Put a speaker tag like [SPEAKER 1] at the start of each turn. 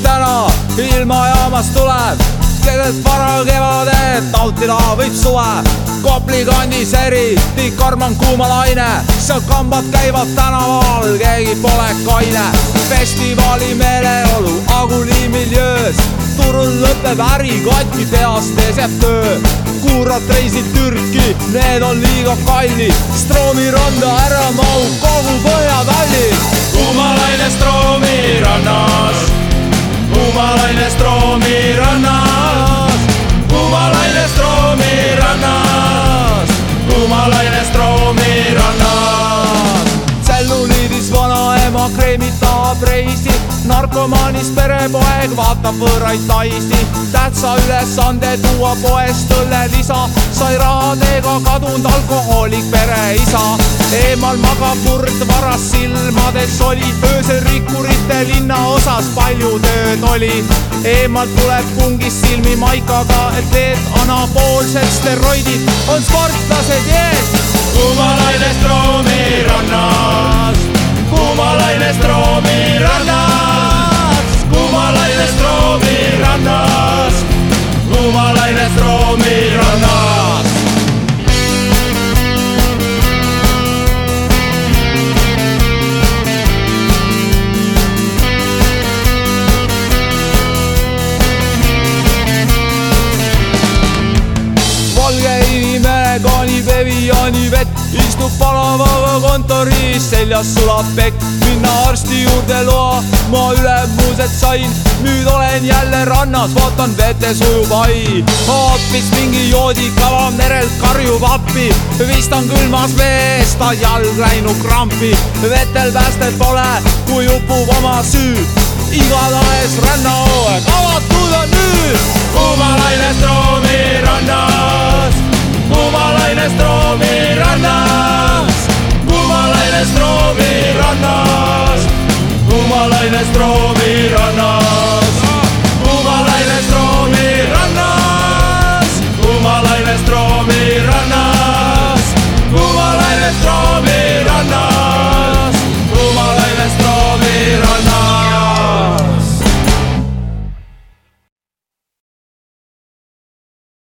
[SPEAKER 1] uudis täna ilmajaamast tuleb keset varakevadet nautida võib suve. Kopli kandis eriti karm on kuuma laine, seal kambad käivad tänaval, keegi pole kaine. festivali meeleolu Aguli miljöös, turul lõpeb äri, katki tehas peseb töö. kuurad reisid Türki, need on liiga kallid, Stroomi randa ära mahub kogu Põhja-Talli. Kreemitab reisi, narkomaanist perepoeg vaatab võõraid naisi. tähtsa ülesande tuua poest õllelisa, sai rahadega kadunud alkohoolik pereisa. eemal magab murd varas silmades oli, öösel rikkurite linnaosas palju tööd oli. eemalt tuleb pungis silmi maikaga, et need anapoolsed steroidid on sportlased jees
[SPEAKER 2] kuumalaine Stroomi
[SPEAKER 1] Eviani vett, istub palavaga kontoris, seljas sulab pekk. minna arsti juurde loa, ma ülemused sain, nüüd olen jälle rannas, vaatan vetes ujub hai. hoopis mingi joodik avam merelt karjub appi, vist on külmas vees ta jalg läinud krampi. vetel päästet pole, kui upub oma süü, igatahes rannahooaeg avatud on nüüd.
[SPEAKER 2] kuumalaine Stroomi 扉な